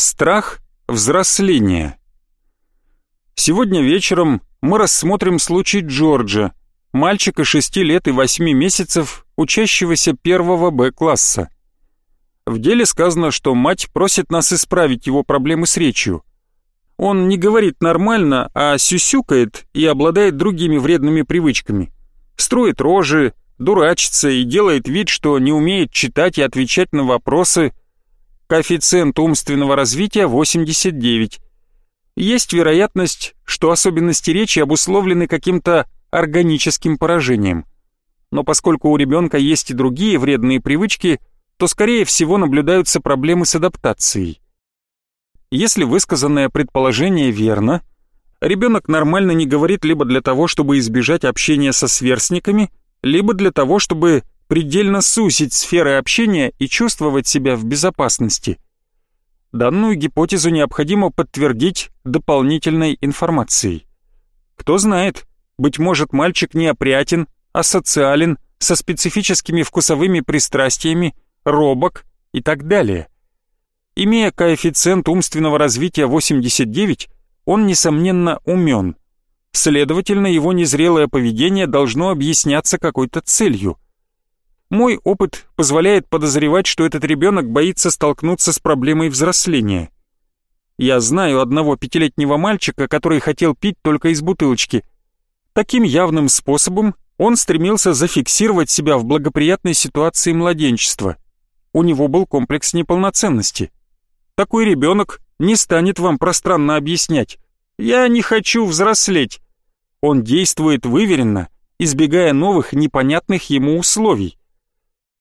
Страх взросления. Сегодня вечером мы рассмотрим случай Джорджа, мальчика 6 лет и 8 месяцев, учащегося первого Б-класса. В деле сказано, что мать просит нас исправить его проблемы с речью. Он не говорит нормально, а сюсюкает и обладает другими вредными привычками. Строит рожи, дурачится и делает вид, что не умеет читать и отвечать на вопросы – Коэффициент умственного развития 89. Есть вероятность, что особенности речи обусловлены каким-то органическим поражением. Но поскольку у ребенка есть и другие вредные привычки, то скорее всего наблюдаются проблемы с адаптацией. Если высказанное предположение верно, ребенок нормально не говорит либо для того, чтобы избежать общения со сверстниками, либо для того, чтобы предельно сузить сферы общения и чувствовать себя в безопасности. Данную гипотезу необходимо подтвердить дополнительной информацией. Кто знает, быть может мальчик неопрятен, асоциален, со специфическими вкусовыми пристрастиями, робок и так далее. Имея коэффициент умственного развития 89, он, несомненно, умен. Следовательно, его незрелое поведение должно объясняться какой-то целью – мой опыт позволяет подозревать, что этот ребенок боится столкнуться с проблемой взросления. Я знаю одного пятилетнего мальчика, который хотел пить только из бутылочки. Таким явным способом он стремился зафиксировать себя в благоприятной ситуации младенчества. У него был комплекс неполноценности. Такой ребенок не станет вам пространно объяснять «я не хочу взрослеть». Он действует выверенно, избегая новых непонятных ему условий.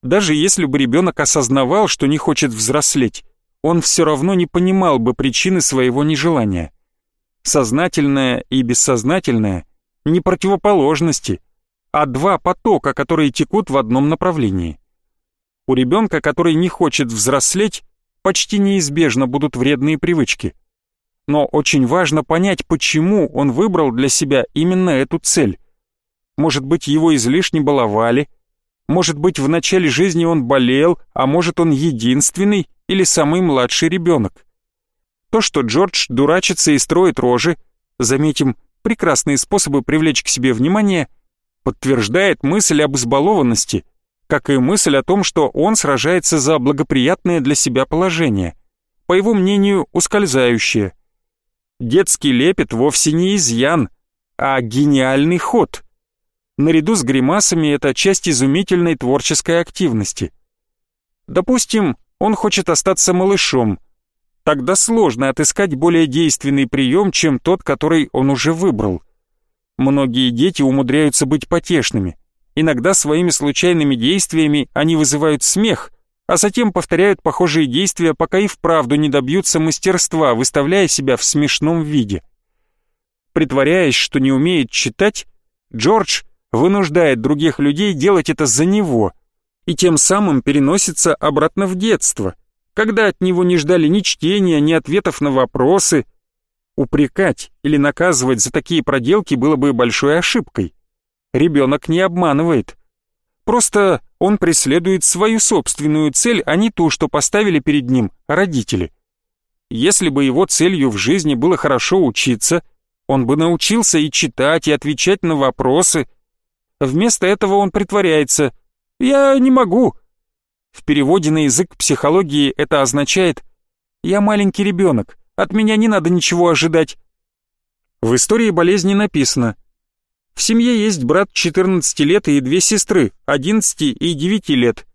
Даже если бы ребенок осознавал, что не хочет взрослеть, он все равно не понимал бы причины своего нежелания. Сознательное и бессознательное — не противоположности, а два потока, которые текут в одном направлении. У ребенка, который не хочет взрослеть, почти неизбежно будут вредные привычки. Но очень важно понять, почему он выбрал для себя именно эту цель. Может быть, его излишне баловали — может быть, в начале жизни он болел, а может, он единственный или самый младший ребенок. То, что Джордж дурачится и строит рожи, заметим, прекрасные способы привлечь к себе внимание, подтверждает мысль об избалованности, как и мысль о том, что он сражается за благоприятное для себя положение, по его мнению, ускользающее. Детский лепет вовсе не изъян, а гениальный ход — наряду с гримасами это часть изумительной творческой активности. Допустим, он хочет остаться малышом. Тогда сложно отыскать более действенный прием, чем тот, который он уже выбрал. Многие дети умудряются быть потешными. Иногда своими случайными действиями они вызывают смех, а затем повторяют похожие действия, пока и вправду не добьются мастерства, выставляя себя в смешном виде. Притворяясь, что не умеет читать, Джордж вынуждает других людей делать это за него и тем самым переносится обратно в детство, когда от него не ждали ни чтения, ни ответов на вопросы. Упрекать или наказывать за такие проделки было бы большой ошибкой. Ребенок не обманывает. Просто он преследует свою собственную цель, а не ту, что поставили перед ним родители. Если бы его целью в жизни было хорошо учиться, он бы научился и читать, и отвечать на вопросы, Вместо этого он притворяется «Я не могу». В переводе на язык психологии это означает «Я маленький ребенок, от меня не надо ничего ожидать». В истории болезни написано «В семье есть брат 14 лет и две сестры, 11 и 9 лет».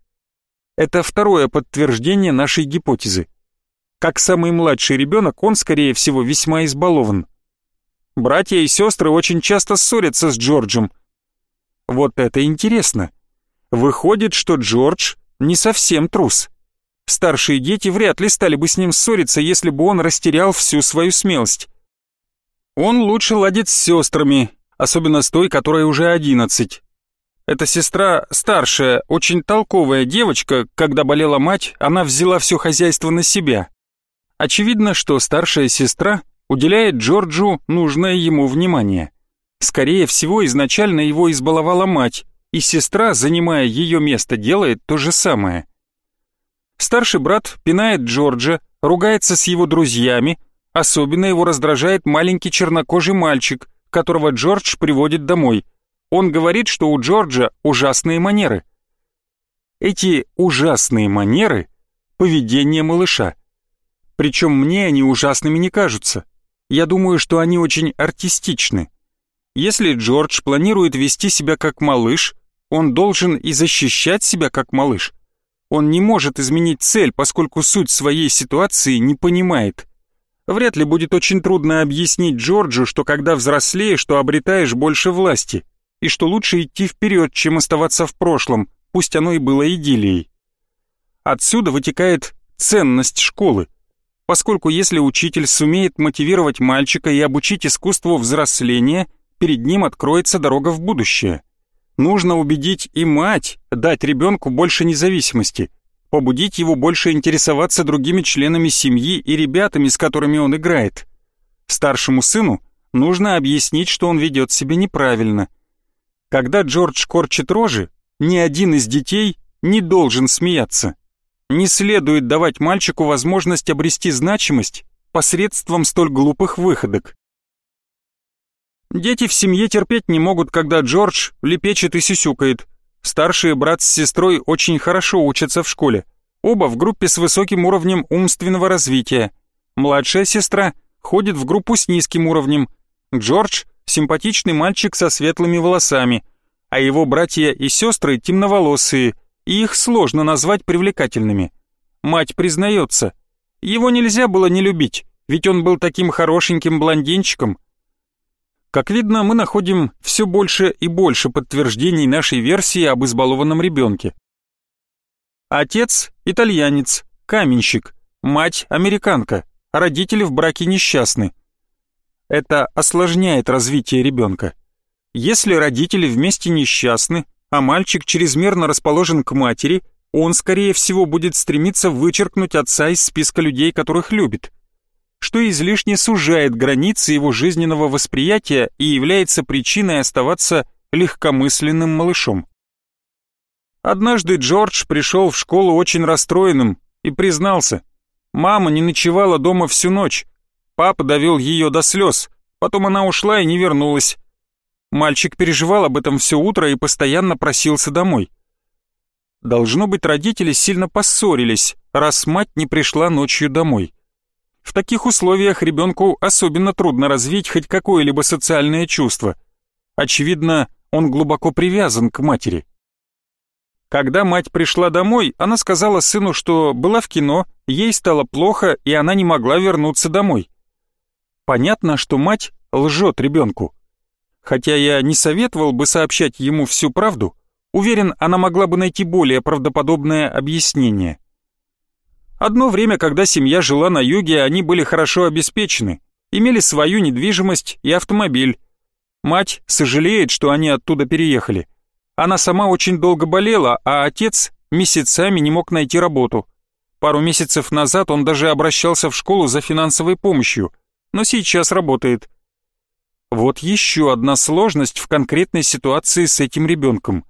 Это второе подтверждение нашей гипотезы. Как самый младший ребенок, он, скорее всего, весьма избалован. Братья и сестры очень часто ссорятся с Джорджем – вот это интересно. Выходит, что Джордж не совсем трус. Старшие дети вряд ли стали бы с ним ссориться, если бы он растерял всю свою смелость. Он лучше ладит с сестрами, особенно с той, которой уже одиннадцать. Эта сестра старшая, очень толковая девочка, когда болела мать, она взяла все хозяйство на себя. Очевидно, что старшая сестра уделяет Джорджу нужное ему внимание. Скорее всего, изначально его избаловала мать, и сестра, занимая ее место, делает то же самое. Старший брат пинает Джорджа, ругается с его друзьями, особенно его раздражает маленький чернокожий мальчик, которого Джордж приводит домой. Он говорит, что у Джорджа ужасные манеры. Эти ужасные манеры — поведение малыша. Причем мне они ужасными не кажутся. Я думаю, что они очень артистичны. Если Джордж планирует вести себя как малыш, он должен и защищать себя как малыш. Он не может изменить цель, поскольку суть своей ситуации не понимает. Вряд ли будет очень трудно объяснить Джорджу, что когда взрослеешь, то обретаешь больше власти, и что лучше идти вперед, чем оставаться в прошлом, пусть оно и было идиллией. Отсюда вытекает ценность школы, поскольку если учитель сумеет мотивировать мальчика и обучить искусству взросления – перед ним откроется дорога в будущее. Нужно убедить и мать дать ребенку больше независимости, побудить его больше интересоваться другими членами семьи и ребятами, с которыми он играет. Старшему сыну нужно объяснить, что он ведет себя неправильно. Когда Джордж корчит рожи, ни один из детей не должен смеяться. Не следует давать мальчику возможность обрести значимость посредством столь глупых выходок. Дети в семье терпеть не могут, когда Джордж лепечет и сюсюкает. Старший брат с сестрой очень хорошо учатся в школе. Оба в группе с высоким уровнем умственного развития. Младшая сестра ходит в группу с низким уровнем. Джордж – симпатичный мальчик со светлыми волосами, а его братья и сестры темноволосые, и их сложно назвать привлекательными. Мать признается, его нельзя было не любить, ведь он был таким хорошеньким блондинчиком, как видно, мы находим все больше и больше подтверждений нашей версии об избалованном ребенке. Отец – итальянец, каменщик, мать – американка, родители в браке несчастны. Это осложняет развитие ребенка. Если родители вместе несчастны, а мальчик чрезмерно расположен к матери, он, скорее всего, будет стремиться вычеркнуть отца из списка людей, которых любит что излишне сужает границы его жизненного восприятия и является причиной оставаться легкомысленным малышом. Однажды Джордж пришел в школу очень расстроенным и признался, мама не ночевала дома всю ночь, папа довел ее до слез, потом она ушла и не вернулась. Мальчик переживал об этом все утро и постоянно просился домой. Должно быть, родители сильно поссорились, раз мать не пришла ночью домой. В таких условиях ребенку особенно трудно развить хоть какое-либо социальное чувство. Очевидно, он глубоко привязан к матери. Когда мать пришла домой, она сказала сыну, что была в кино, ей стало плохо, и она не могла вернуться домой. Понятно, что мать лжет ребенку. Хотя я не советовал бы сообщать ему всю правду, уверен, она могла бы найти более правдоподобное объяснение. Одно время, когда семья жила на юге, они были хорошо обеспечены, имели свою недвижимость и автомобиль. Мать сожалеет, что они оттуда переехали. Она сама очень долго болела, а отец месяцами не мог найти работу. Пару месяцев назад он даже обращался в школу за финансовой помощью, но сейчас работает. Вот еще одна сложность в конкретной ситуации с этим ребенком.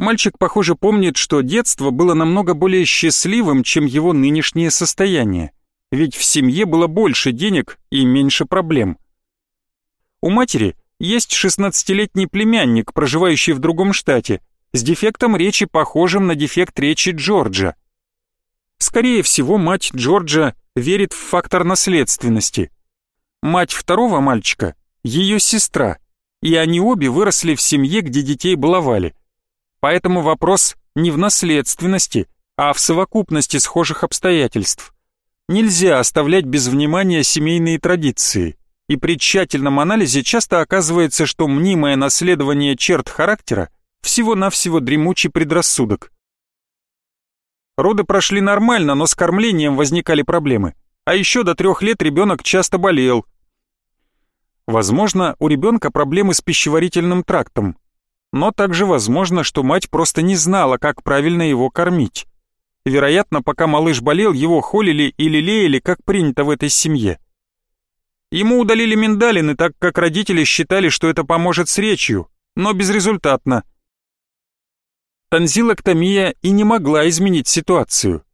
Мальчик, похоже, помнит, что детство было намного более счастливым, чем его нынешнее состояние, ведь в семье было больше денег и меньше проблем. У матери есть 16-летний племянник, проживающий в другом штате, с дефектом речи, похожим на дефект речи Джорджа. Скорее всего, мать Джорджа верит в фактор наследственности. Мать второго мальчика — ее сестра, и они обе выросли в семье, где детей баловали. Поэтому вопрос не в наследственности, а в совокупности схожих обстоятельств. Нельзя оставлять без внимания семейные традиции, и при тщательном анализе часто оказывается, что мнимое наследование черт характера всего-навсего дремучий предрассудок. Роды прошли нормально, но с кормлением возникали проблемы. А еще до трех лет ребенок часто болел. Возможно, у ребенка проблемы с пищеварительным трактом, но также возможно, что мать просто не знала, как правильно его кормить. Вероятно, пока малыш болел, его холили и лелеяли, как принято в этой семье. Ему удалили миндалины, так как родители считали, что это поможет с речью, но безрезультатно. Танзилоктомия и не могла изменить ситуацию.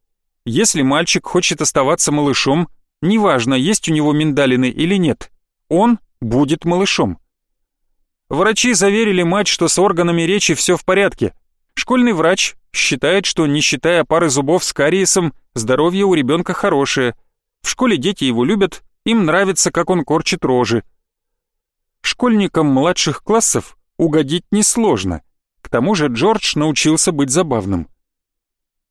Если мальчик хочет оставаться малышом, неважно, есть у него миндалины или нет, он будет малышом. Врачи заверили мать, что с органами речи все в порядке. Школьный врач считает, что не считая пары зубов с кариесом, здоровье у ребенка хорошее. В школе дети его любят, им нравится, как он корчит рожи. Школьникам младших классов угодить несложно. К тому же Джордж научился быть забавным.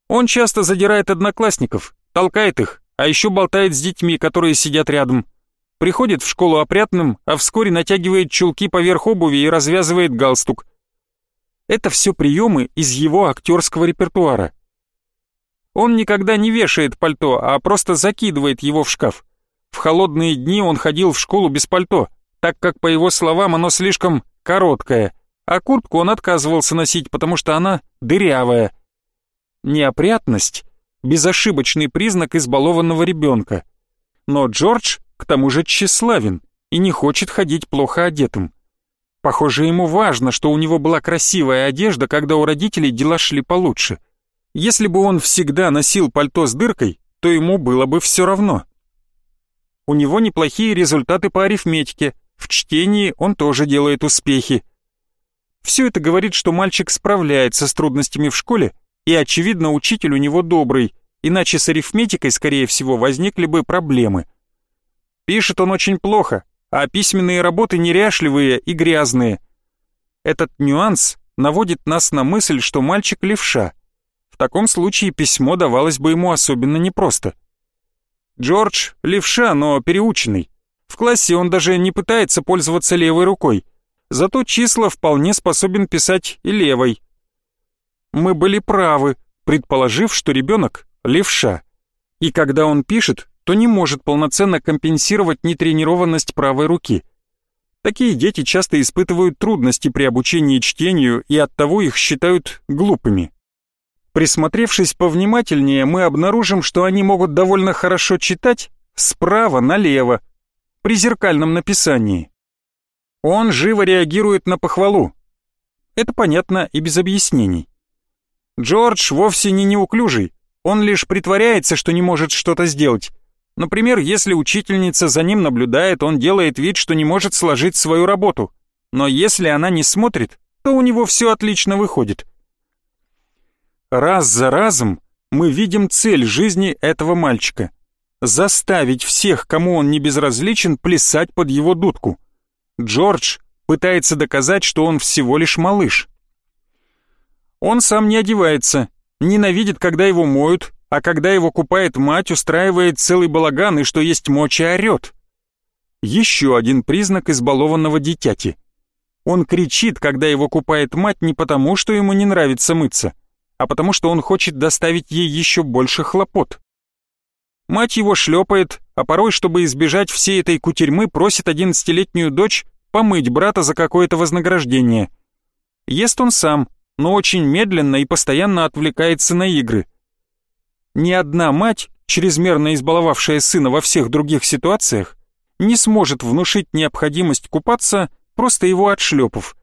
Он часто задирает одноклассников, толкает их, а еще болтает с детьми, которые сидят рядом. Приходит в школу опрятным, а вскоре натягивает чулки поверх обуви и развязывает галстук. Это все приемы из его актерского репертуара. Он никогда не вешает пальто, а просто закидывает его в шкаф. В холодные дни он ходил в школу без пальто, так как, по его словам, оно слишком короткое, а куртку он отказывался носить, потому что она дырявая. Неопрятность — безошибочный признак избалованного ребенка. Но Джордж, к тому же, тщеславен и не хочет ходить плохо одетым. Похоже, ему важно, что у него была красивая одежда, когда у родителей дела шли получше. Если бы он всегда носил пальто с дыркой, то ему было бы все равно. У него неплохие результаты по арифметике, в чтении он тоже делает успехи. Все это говорит, что мальчик справляется с трудностями в школе, и, очевидно, учитель у него добрый, иначе с арифметикой, скорее всего, возникли бы проблемы. Пишет он очень плохо, а письменные работы неряшливые и грязные. Этот нюанс наводит нас на мысль, что мальчик левша. В таком случае письмо давалось бы ему особенно непросто. Джордж левша, но переученный. В классе он даже не пытается пользоваться левой рукой, зато числа вполне способен писать и левой. Мы были правы, предположив, что ребенок левша. И когда он пишет, то не может полноценно компенсировать нетренированность правой руки. Такие дети часто испытывают трудности при обучении чтению и оттого их считают глупыми. Присмотревшись повнимательнее, мы обнаружим, что они могут довольно хорошо читать справа налево, при зеркальном написании. Он живо реагирует на похвалу. Это понятно и без объяснений. Джордж вовсе не неуклюжий, он лишь притворяется, что не может что-то сделать. Например, если учительница за ним наблюдает, он делает вид, что не может сложить свою работу. Но если она не смотрит, то у него все отлично выходит. Раз за разом мы видим цель жизни этого мальчика. Заставить всех, кому он не безразличен, плясать под его дудку. Джордж пытается доказать, что он всего лишь малыш. Он сам не одевается, ненавидит, когда его моют, а когда его купает мать, устраивает целый балаган и что есть мочи орёт. Еще один признак избалованного дитяти. Он кричит, когда его купает мать не потому, что ему не нравится мыться, а потому что он хочет доставить ей еще больше хлопот. Мать его шлепает, а порой, чтобы избежать всей этой кутерьмы, просит одиннадцатилетнюю дочь помыть брата за какое-то вознаграждение. Ест он сам, но очень медленно и постоянно отвлекается на игры. Ни одна мать, чрезмерно избаловавшая сына во всех других ситуациях, не сможет внушить необходимость купаться, просто его отшлепав.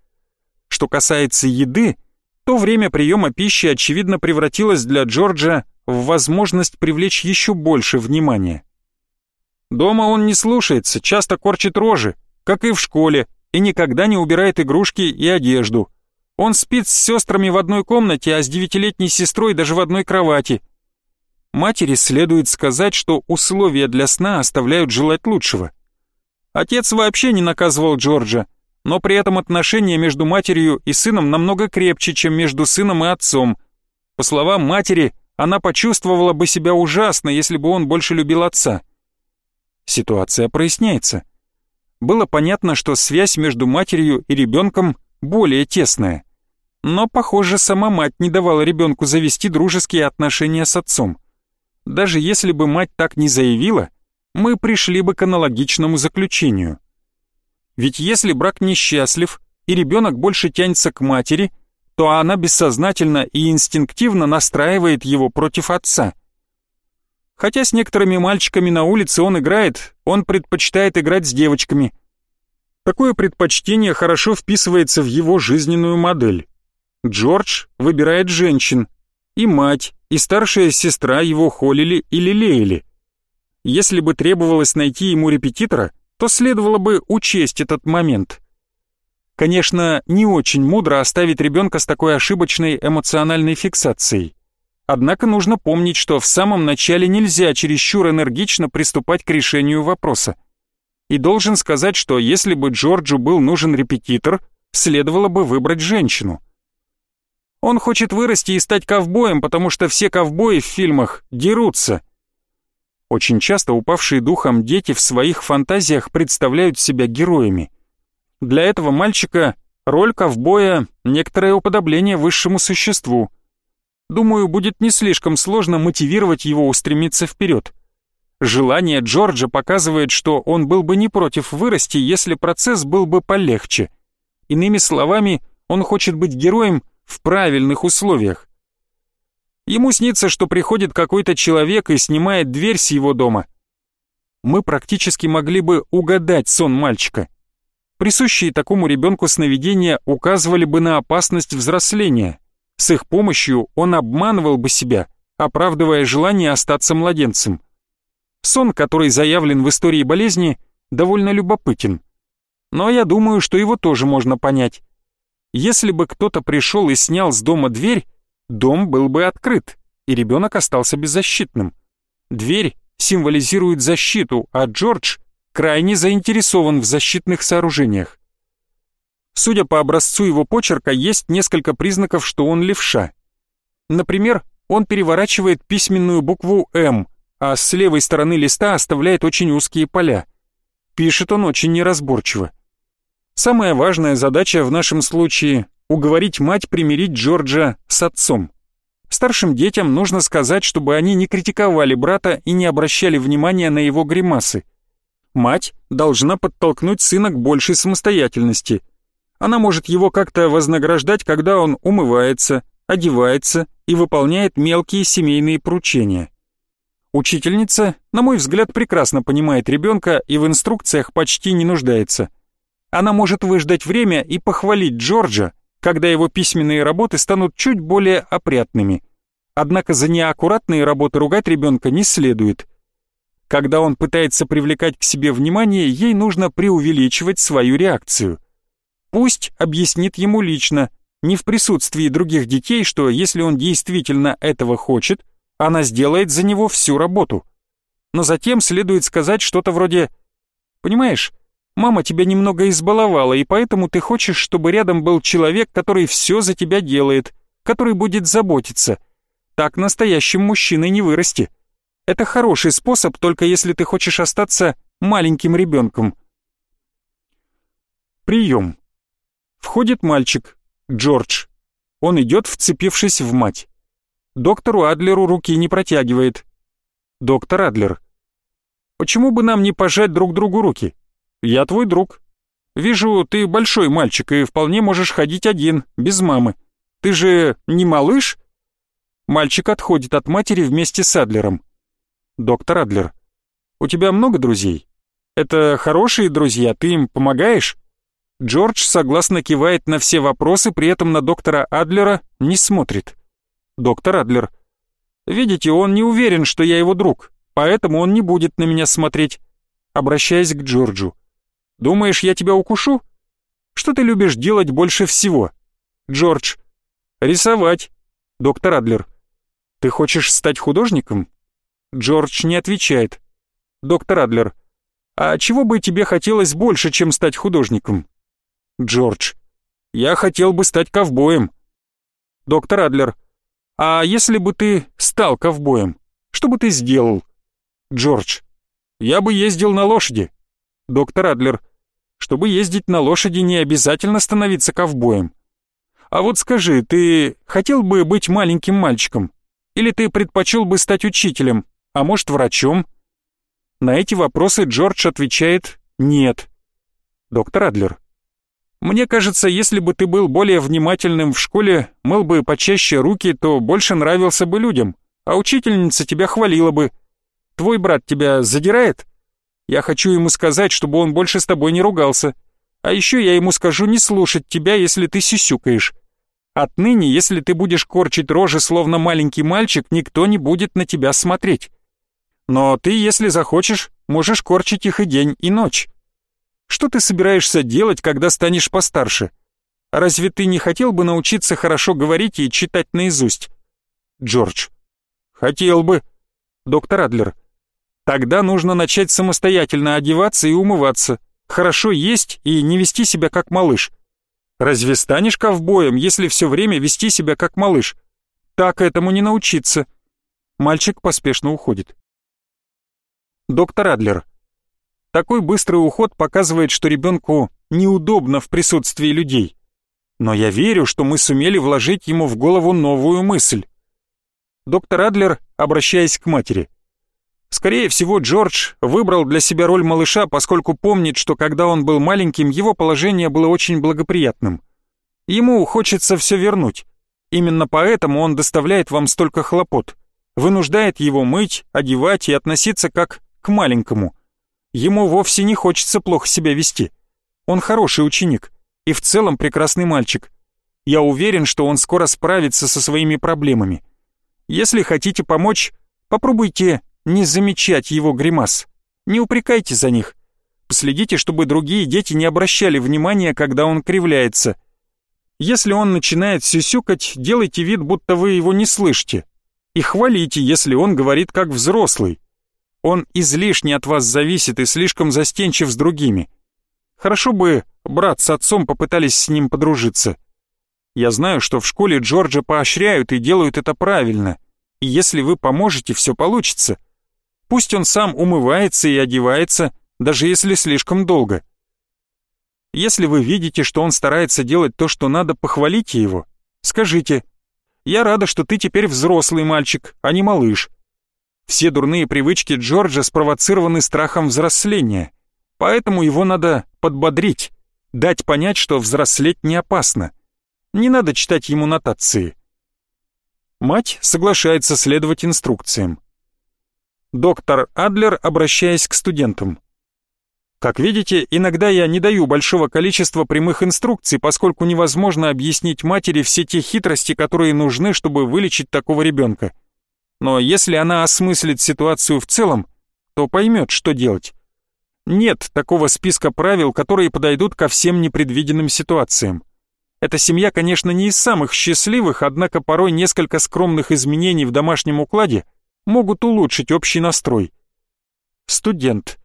Что касается еды, то время приема пищи, очевидно, превратилось для Джорджа в возможность привлечь еще больше внимания. Дома он не слушается, часто корчит рожи, как и в школе, и никогда не убирает игрушки и одежду. Он спит с сестрами в одной комнате, а с девятилетней сестрой даже в одной кровати. Матери следует сказать, что условия для сна оставляют желать лучшего. Отец вообще не наказывал Джорджа, но при этом отношения между матерью и сыном намного крепче, чем между сыном и отцом. По словам матери, она почувствовала бы себя ужасно, если бы он больше любил отца. Ситуация проясняется. Было понятно, что связь между матерью и ребенком более тесная. Но, похоже, сама мать не давала ребенку завести дружеские отношения с отцом. Даже если бы мать так не заявила, мы пришли бы к аналогичному заключению. Ведь если брак несчастлив и ребенок больше тянется к матери, то она бессознательно и инстинктивно настраивает его против отца. Хотя с некоторыми мальчиками на улице он играет, он предпочитает играть с девочками. Такое предпочтение хорошо вписывается в его жизненную модель. Джордж выбирает женщин. И мать, и старшая сестра его холили и лелеяли. Если бы требовалось найти ему репетитора, то следовало бы учесть этот момент. Конечно, не очень мудро оставить ребенка с такой ошибочной эмоциональной фиксацией. Однако нужно помнить, что в самом начале нельзя чересчур энергично приступать к решению вопроса. И должен сказать, что если бы Джорджу был нужен репетитор, следовало бы выбрать женщину. Он хочет вырасти и стать ковбоем, потому что все ковбои в фильмах дерутся. Очень часто упавшие духом дети в своих фантазиях представляют себя героями. Для этого мальчика роль ковбоя — некоторое уподобление высшему существу. Думаю, будет не слишком сложно мотивировать его устремиться вперед. Желание Джорджа показывает, что он был бы не против вырасти, если процесс был бы полегче. Иными словами, он хочет быть героем в правильных условиях. Ему снится, что приходит какой-то человек и снимает дверь с его дома. Мы практически могли бы угадать сон мальчика. Присущие такому ребенку сновидения указывали бы на опасность взросления. С их помощью он обманывал бы себя, оправдывая желание остаться младенцем. Сон, который заявлен в истории болезни, довольно любопытен. Но я думаю, что его тоже можно понять. Если бы кто-то пришел и снял с дома дверь, дом был бы открыт, и ребенок остался беззащитным. Дверь символизирует защиту, а Джордж крайне заинтересован в защитных сооружениях. Судя по образцу его почерка, есть несколько признаков, что он левша. Например, он переворачивает письменную букву «М», а с левой стороны листа оставляет очень узкие поля. Пишет он очень неразборчиво. Самая важная задача в нашем случае — уговорить мать примирить Джорджа с отцом. Старшим детям нужно сказать, чтобы они не критиковали брата и не обращали внимания на его гримасы. Мать должна подтолкнуть сына к большей самостоятельности. Она может его как-то вознаграждать, когда он умывается, одевается и выполняет мелкие семейные поручения. Учительница, на мой взгляд, прекрасно понимает ребенка и в инструкциях почти не нуждается – она может выждать время и похвалить Джорджа, когда его письменные работы станут чуть более опрятными. Однако за неаккуратные работы ругать ребенка не следует. Когда он пытается привлекать к себе внимание, ей нужно преувеличивать свою реакцию. Пусть объяснит ему лично, не в присутствии других детей, что если он действительно этого хочет, она сделает за него всю работу. Но затем следует сказать что-то вроде «Понимаешь, Мама тебя немного избаловала, и поэтому ты хочешь, чтобы рядом был человек, который все за тебя делает, который будет заботиться. Так настоящим мужчиной не вырасти. Это хороший способ, только если ты хочешь остаться маленьким ребенком. Прием. Входит мальчик, Джордж. Он идет, вцепившись в мать. Доктору Адлеру руки не протягивает. Доктор Адлер. Почему бы нам не пожать друг другу руки? «Я твой друг. Вижу, ты большой мальчик и вполне можешь ходить один, без мамы. Ты же не малыш?» Мальчик отходит от матери вместе с Адлером. «Доктор Адлер, у тебя много друзей? Это хорошие друзья, ты им помогаешь?» Джордж согласно кивает на все вопросы, при этом на доктора Адлера не смотрит. «Доктор Адлер, видите, он не уверен, что я его друг, поэтому он не будет на меня смотреть». Обращаясь к Джорджу. Думаешь, я тебя укушу? Что ты любишь делать больше всего? Джордж. Рисовать. Доктор Адлер. Ты хочешь стать художником? Джордж не отвечает. Доктор Адлер. А чего бы тебе хотелось больше, чем стать художником? Джордж. Я хотел бы стать ковбоем. Доктор Адлер. А если бы ты стал ковбоем, что бы ты сделал? Джордж. Я бы ездил на лошади. Доктор Адлер, чтобы ездить на лошади, не обязательно становиться ковбоем. А вот скажи, ты хотел бы быть маленьким мальчиком? Или ты предпочел бы стать учителем, а может врачом? На эти вопросы Джордж отвечает «нет». Доктор Адлер, мне кажется, если бы ты был более внимательным в школе, мыл бы почаще руки, то больше нравился бы людям, а учительница тебя хвалила бы. Твой брат тебя задирает? Я хочу ему сказать, чтобы он больше с тобой не ругался. А еще я ему скажу не слушать тебя, если ты сюсюкаешь. Отныне, если ты будешь корчить рожи, словно маленький мальчик, никто не будет на тебя смотреть. Но ты, если захочешь, можешь корчить их и день, и ночь. Что ты собираешься делать, когда станешь постарше? Разве ты не хотел бы научиться хорошо говорить и читать наизусть? Джордж. Хотел бы. Доктор Адлер. Тогда нужно начать самостоятельно одеваться и умываться, хорошо есть и не вести себя как малыш. Разве станешь ковбоем, если все время вести себя как малыш? Так этому не научиться. Мальчик поспешно уходит. Доктор Адлер. Такой быстрый уход показывает, что ребенку неудобно в присутствии людей. Но я верю, что мы сумели вложить ему в голову новую мысль. Доктор Адлер, обращаясь к матери. Скорее всего, Джордж выбрал для себя роль малыша, поскольку помнит, что когда он был маленьким, его положение было очень благоприятным. Ему хочется все вернуть. Именно поэтому он доставляет вам столько хлопот. Вынуждает его мыть, одевать и относиться как к маленькому. Ему вовсе не хочется плохо себя вести. Он хороший ученик и в целом прекрасный мальчик. Я уверен, что он скоро справится со своими проблемами. Если хотите помочь, попробуйте не замечать его гримас. Не упрекайте за них. Последите, чтобы другие дети не обращали внимания, когда он кривляется. Если он начинает сюсюкать, делайте вид, будто вы его не слышите. И хвалите, если он говорит как взрослый. Он излишне от вас зависит и слишком застенчив с другими. Хорошо бы брат с отцом попытались с ним подружиться. Я знаю, что в школе Джорджа поощряют и делают это правильно. И если вы поможете, все получится. Пусть он сам умывается и одевается, даже если слишком долго. Если вы видите, что он старается делать то, что надо, похвалите его. Скажите, «Я рада, что ты теперь взрослый мальчик, а не малыш». Все дурные привычки Джорджа спровоцированы страхом взросления, поэтому его надо подбодрить, дать понять, что взрослеть не опасно. Не надо читать ему нотации. Мать соглашается следовать инструкциям. Доктор Адлер, обращаясь к студентам. Как видите, иногда я не даю большого количества прямых инструкций, поскольку невозможно объяснить матери все те хитрости, которые нужны, чтобы вылечить такого ребенка. Но если она осмыслит ситуацию в целом, то поймет, что делать. Нет такого списка правил, которые подойдут ко всем непредвиденным ситуациям. Эта семья, конечно, не из самых счастливых, однако порой несколько скромных изменений в домашнем укладе могут улучшить общий настрой. Студент.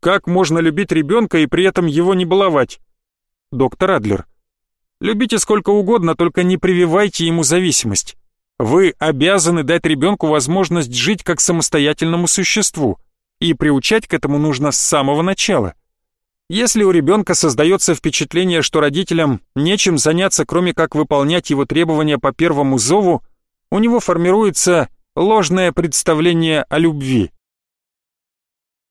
Как можно любить ребенка и при этом его не баловать? Доктор Адлер. Любите сколько угодно, только не прививайте ему зависимость. Вы обязаны дать ребенку возможность жить как самостоятельному существу, и приучать к этому нужно с самого начала. Если у ребенка создается впечатление, что родителям нечем заняться, кроме как выполнять его требования по первому зову, у него формируется ложное представление о любви.